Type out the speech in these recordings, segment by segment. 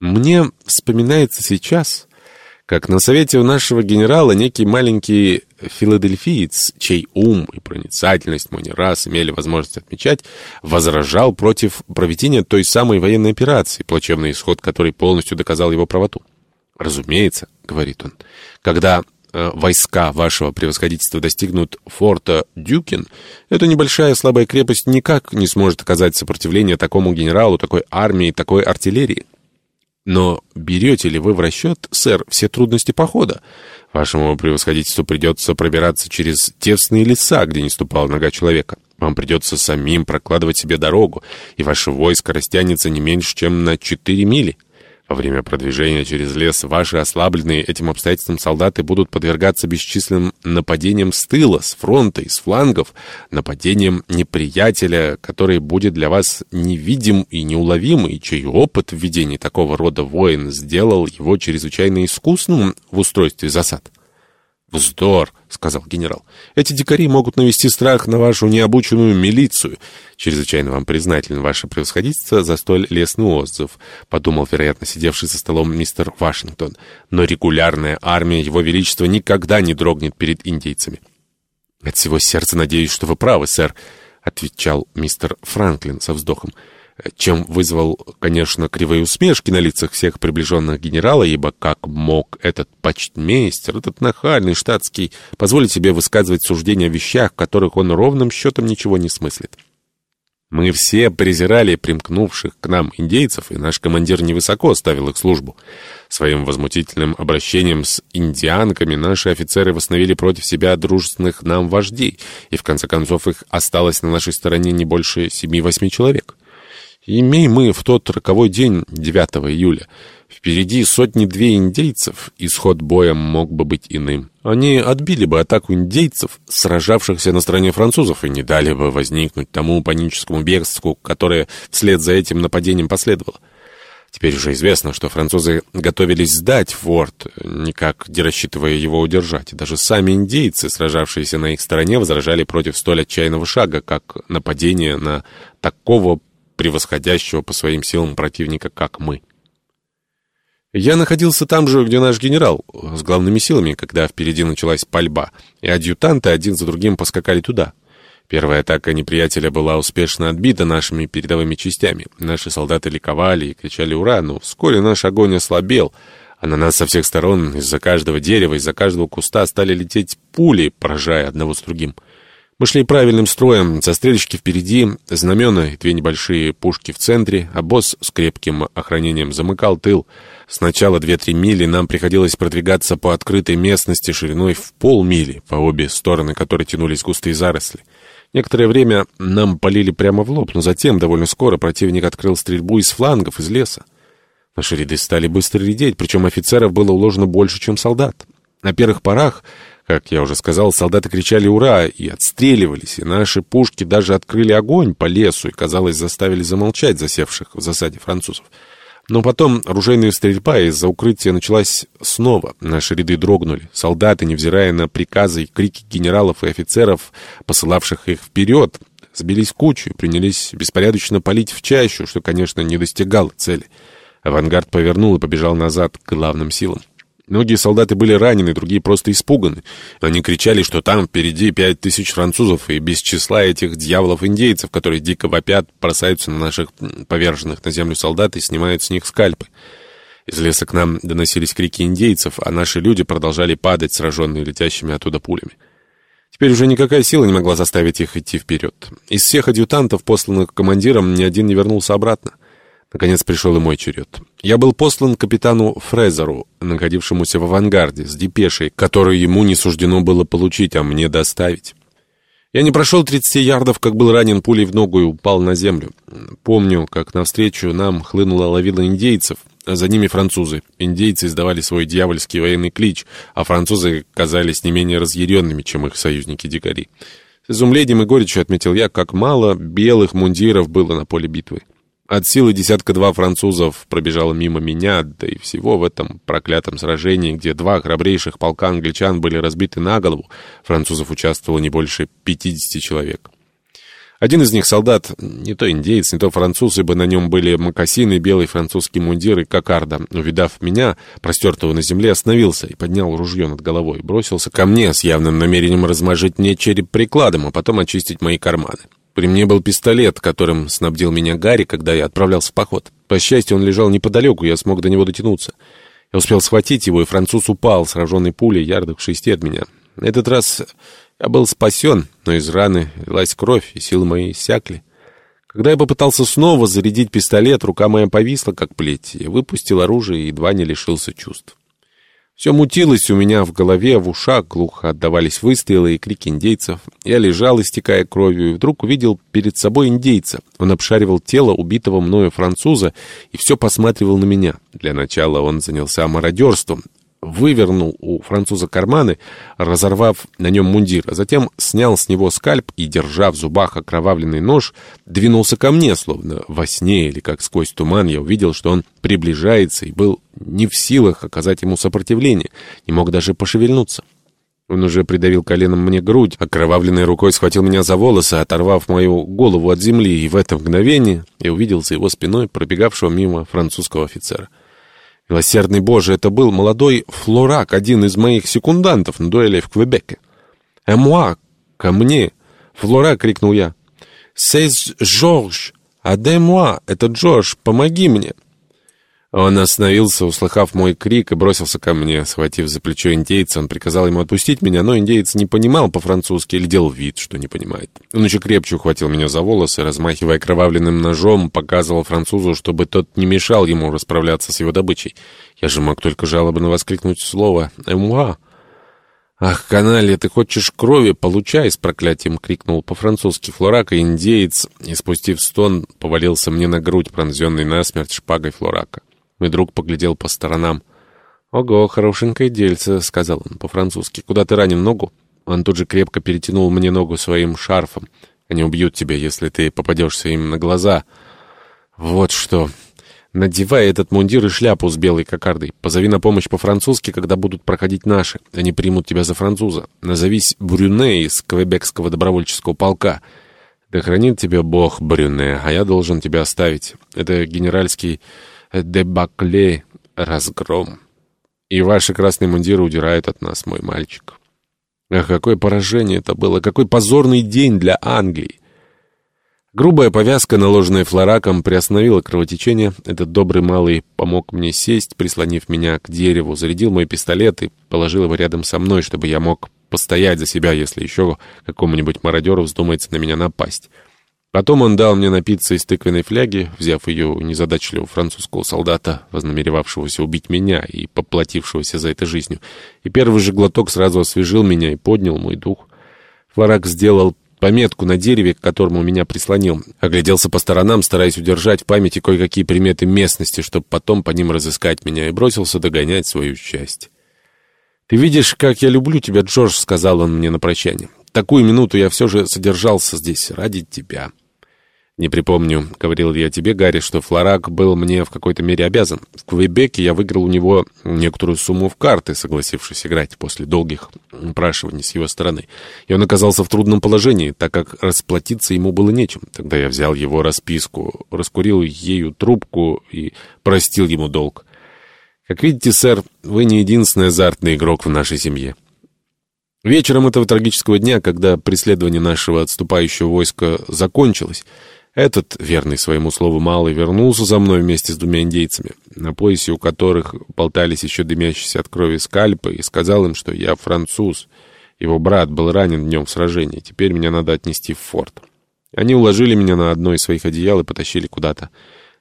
Мне вспоминается сейчас, как на совете у нашего генерала некий маленький филадельфиец, чей ум и проницательность мы не раз имели возможность отмечать, возражал против проведения той самой военной операции, плачевный исход которой полностью доказал его правоту. «Разумеется», — говорит он, — «когда э, войска вашего превосходительства достигнут форта Дюкин, эта небольшая слабая крепость никак не сможет оказать сопротивление такому генералу, такой армии, такой артиллерии». Но берете ли вы в расчет, сэр, все трудности похода? Вашему превосходительству придется пробираться через тесные леса, где не ступала нога человека. Вам придется самим прокладывать себе дорогу, и ваше войско растянется не меньше, чем на четыре мили. Во время продвижения через лес ваши ослабленные этим обстоятельством солдаты будут подвергаться бесчисленным нападениям с тыла, с фронта и с флангов, нападениям неприятеля, который будет для вас невидим и неуловим, и чей опыт в ведении такого рода войн сделал его чрезвычайно искусным в устройстве засад. «Вздор», — сказал генерал. «Эти дикари могут навести страх на вашу необученную милицию. Чрезвычайно вам признателен ваше превосходительство за столь лестный отзыв», — подумал, вероятно, сидевший за столом мистер Вашингтон. «Но регулярная армия Его Величества никогда не дрогнет перед индейцами». «От всего сердца надеюсь, что вы правы, сэр», — отвечал мистер Франклин со вздохом чем вызвал, конечно, кривые усмешки на лицах всех приближенных генерала, ибо как мог этот почтмейстер, этот нахальный штатский, позволить себе высказывать суждения о вещах, которых он ровным счетом ничего не смыслит. Мы все презирали примкнувших к нам индейцев, и наш командир невысоко ставил их службу. Своим возмутительным обращением с индианками наши офицеры восстановили против себя дружественных нам вождей, и в конце концов их осталось на нашей стороне не больше семи-восьми человек. Имей мы в тот роковой день, 9 июля, впереди сотни-две индейцев, исход боя мог бы быть иным. Они отбили бы атаку индейцев, сражавшихся на стороне французов, и не дали бы возникнуть тому паническому бегству, которое вслед за этим нападением последовало. Теперь уже известно, что французы готовились сдать форт, никак не рассчитывая его удержать. Даже сами индейцы, сражавшиеся на их стороне, возражали против столь отчаянного шага, как нападение на такого превосходящего по своим силам противника, как мы. Я находился там же, где наш генерал, с главными силами, когда впереди началась пальба, и адъютанты один за другим поскакали туда. Первая атака неприятеля была успешно отбита нашими передовыми частями. Наши солдаты ликовали и кричали «Ура!», но вскоре наш огонь ослабел, а на нас со всех сторон, из-за каждого дерева, из-за каждого куста стали лететь пули, поражая одного с другим. Мы шли правильным строем, застрельщики впереди, знамена и две небольшие пушки в центре, а босс с крепким охранением замыкал тыл. Сначала две-три мили нам приходилось продвигаться по открытой местности шириной в полмили, по обе стороны которой тянулись густые заросли. Некоторое время нам полили прямо в лоб, но затем, довольно скоро, противник открыл стрельбу из флангов, из леса. Наши ряды стали быстро редеть, причем офицеров было уложено больше, чем солдат. На первых порах как я уже сказал, солдаты кричали «Ура!» и отстреливались, и наши пушки даже открыли огонь по лесу и, казалось, заставили замолчать засевших в засаде французов. Но потом оружейная стрельба из-за укрытия началась снова. Наши ряды дрогнули. Солдаты, невзирая на приказы и крики генералов и офицеров, посылавших их вперед, сбились кучу и принялись беспорядочно палить в чащу, что, конечно, не достигало цели. Авангард повернул и побежал назад к главным силам. Многие солдаты были ранены, другие просто испуганы. Они кричали, что там впереди пять тысяч французов, и без числа этих дьяволов-индейцев, которые дико вопят, бросаются на наших поверженных на землю солдат и снимают с них скальпы. Из леса к нам доносились крики индейцев, а наши люди продолжали падать, сраженные летящими оттуда пулями. Теперь уже никакая сила не могла заставить их идти вперед. Из всех адъютантов, посланных командиром, ни один не вернулся обратно. Наконец пришел и мой черед. Я был послан капитану Фрезеру, находившемуся в авангарде, с депешей, которую ему не суждено было получить, а мне доставить. Я не прошел 30 ярдов, как был ранен пулей в ногу и упал на землю. Помню, как навстречу нам хлынула лавина индейцев, а за ними французы. Индейцы издавали свой дьявольский военный клич, а французы казались не менее разъяренными, чем их союзники-дикари. С изумлением и горечью отметил я, как мало белых мундиров было на поле битвы. От силы десятка-два французов пробежало мимо меня, да и всего в этом проклятом сражении, где два храбрейших полка англичан были разбиты на голову, французов участвовало не больше 50 человек. Один из них солдат, не то индейец, не то француз, ибо на нем были мокасины, белый французский мундир и кокарда. Увидав меня, простертого на земле, остановился и поднял ружье над головой. Бросился ко мне с явным намерением размажить мне череп прикладом, а потом очистить мои карманы. При мне был пистолет, которым снабдил меня Гарри, когда я отправлялся в поход. По счастью, он лежал неподалеку, я смог до него дотянуться. Я успел схватить его, и француз упал, сраженный пулей, ярдах шести от меня. На этот раз я был спасен, но из раны лилась кровь, и силы мои иссякли. Когда я попытался снова зарядить пистолет, рука моя повисла, как плеть. Я выпустил оружие и едва не лишился чувств. Все мутилось у меня в голове, в ушах глухо отдавались выстрелы и крики индейцев. Я лежал, истекая кровью, и вдруг увидел перед собой индейца. Он обшаривал тело убитого мною француза и все посматривал на меня. Для начала он занялся мародерством, вывернул у француза карманы, разорвав на нем мундир, а затем снял с него скальп и, держа в зубах окровавленный нож, двинулся ко мне, словно во сне или как сквозь туман я увидел, что он приближается и был не в силах оказать ему сопротивление, не мог даже пошевельнуться. Он уже придавил коленом мне грудь, окровавленной рукой схватил меня за волосы, оторвав мою голову от земли, и в это мгновение я увидел за его спиной пробегавшего мимо французского офицера. Милосердный Боже, это был молодой Флорак, один из моих секундантов на дуэли в Квебеке. «Эмуа! Ко мне!» «Флорак!» — крикнул я. «Сейз Жорж! Аде-муа! Это Джордж! Помоги мне!» Он остановился, услыхав мой крик, и бросился ко мне. Схватив за плечо индейца, он приказал ему отпустить меня, но индейец не понимал по-французски или делал вид, что не понимает. Он еще крепче ухватил меня за волосы, размахивая кровавленным ножом, показывал французу, чтобы тот не мешал ему расправляться с его добычей. Я же мог только жалобно воскликнуть слово «эмуа». «Ах, каналья, ты хочешь крови? Получай!» — с проклятием крикнул по-французски индеец, и, спустив стон, повалился мне на грудь, пронзенный насмерть шпагой Флорака. Мой друг поглядел по сторонам. «Ого, хорошенькое дельце», — сказал он по-французски. «Куда ты ранен ногу?» Он тут же крепко перетянул мне ногу своим шарфом. «Они убьют тебя, если ты попадешься им на глаза». «Вот что...» Надевай этот мундир и шляпу с белой кокардой. Позови на помощь по-французски, когда будут проходить наши. Они примут тебя за француза. Назовись Брюне из Квебекского добровольческого полка. Да хранит тебя Бог, Брюне, а я должен тебя оставить. Это генеральский дебакле, разгром. И ваши красные мундиры удирают от нас, мой мальчик. Ах, какое поражение это было, какой позорный день для Англии. Грубая повязка, наложенная флораком, приостановила кровотечение. Этот добрый малый помог мне сесть, прислонив меня к дереву, зарядил мой пистолет и положил его рядом со мной, чтобы я мог постоять за себя, если еще какому-нибудь мародеру вздумается на меня напасть. Потом он дал мне напиться из тыквенной фляги, взяв ее у незадачливого французского солдата, вознамеревавшегося убить меня и поплатившегося за это жизнью. И первый же глоток сразу освежил меня и поднял мой дух. Флорак сделал пометку на дереве, к которому меня прислонил. Огляделся по сторонам, стараясь удержать в памяти кое-какие приметы местности, чтобы потом по ним разыскать меня, и бросился догонять свою часть. «Ты видишь, как я люблю тебя, Джордж», — сказал он мне на прощание. «Такую минуту я все же содержался здесь ради тебя». «Не припомню, — говорил я тебе, Гарри, — что Флорак был мне в какой-то мере обязан. В Квебеке я выиграл у него некоторую сумму в карты, согласившись играть после долгих упрашиваний с его стороны. И он оказался в трудном положении, так как расплатиться ему было нечем. Тогда я взял его расписку, раскурил ею трубку и простил ему долг. Как видите, сэр, вы не единственный азартный игрок в нашей семье». Вечером этого трагического дня, когда преследование нашего отступающего войска закончилось, этот, верный своему слову малый, вернулся за мной вместе с двумя индейцами, на поясе у которых болтались еще дымящиеся от крови скальпы, и сказал им, что я француз. Его брат был ранен днем в сражении, теперь меня надо отнести в форт. Они уложили меня на одно из своих одеял и потащили куда-то.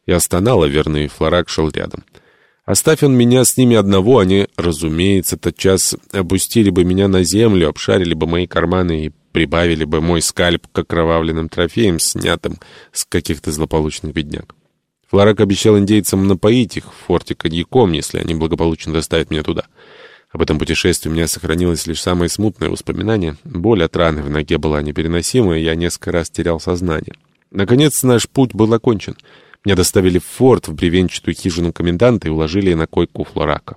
Я стонал, а верный флорак шел рядом. Оставь он меня с ними одного, они, разумеется, тотчас опустили бы меня на землю, обшарили бы мои карманы и прибавили бы мой скальп к окровавленным трофеям, снятым с каких-то злополучных бедняк. Флорак обещал индейцам напоить их в форте коньяком, если они благополучно доставят меня туда. Об этом путешествии у меня сохранилось лишь самое смутное воспоминание. Боль от раны в ноге была непереносимая, я несколько раз терял сознание. Наконец наш путь был окончен. Меня доставили в форт, в бревенчатую хижину коменданта и уложили на койку Флорака.